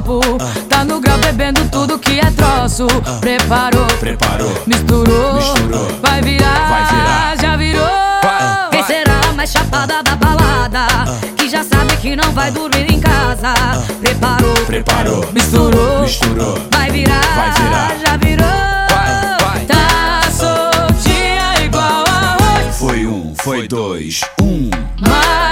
copo. Tá no grau bebendo tudo que é troço. Preparou, Preparou, misturou, Misturou. vai virar, Vai virar. já virou. Vai. Quem será a mais chapada da balada? Que já sabe que não vai dormir em casa. Preparou, preparou, Misturou, misturou. vai virar, Vai virar. já virou. Tá soltinha igual a hoje. Foi um, foi dois, um. Mais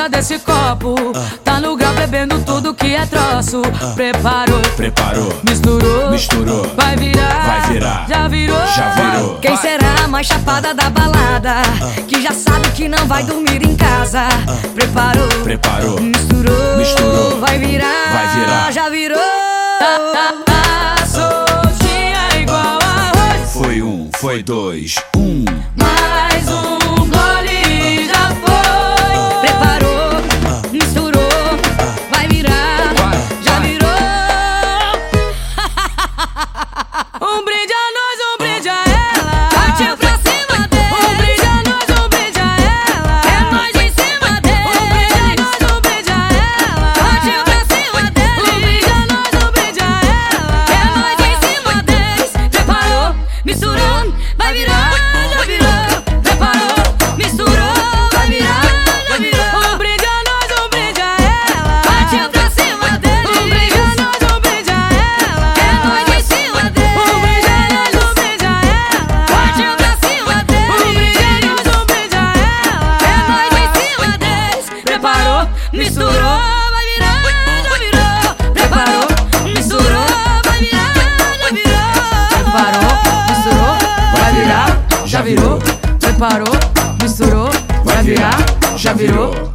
desgruda desse copo. Tá no grau bebendo tudo que é troço. Preparou, Preparou, misturou, misturou. vai virar, Vai virar. já virou. Já virou. Quem será a mais chapada da balada? Que já sabe que não vai dormir em casa. Preparou, Preparou, misturou, Misturou. vai virar, Vai virar. já virou. Tá, tá, tá soltinha igual a arroz. foi um, foi dois, um. Misturou, vai virar, já virou. Preparou, misturou, vai virar, já virou. Preparou, misturou, vai virar, já virou. Preparou, misturou, vai virar, já virou.